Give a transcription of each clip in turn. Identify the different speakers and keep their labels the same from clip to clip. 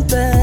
Speaker 1: the.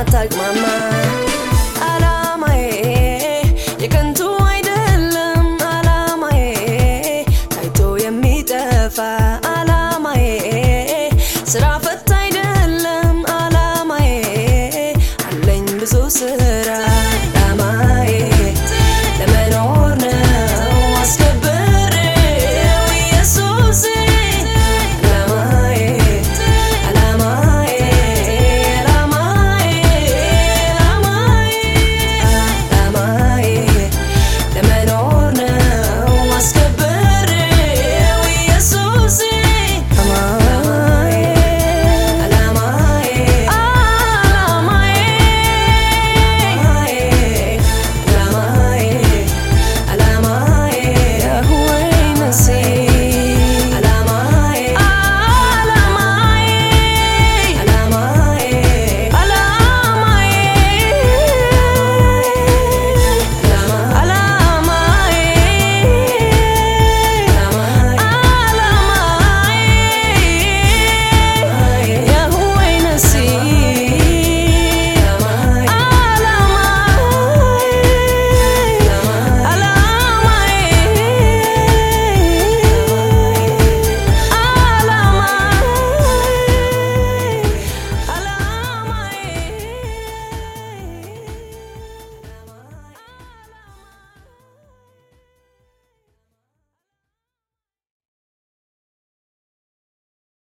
Speaker 1: I to my mind.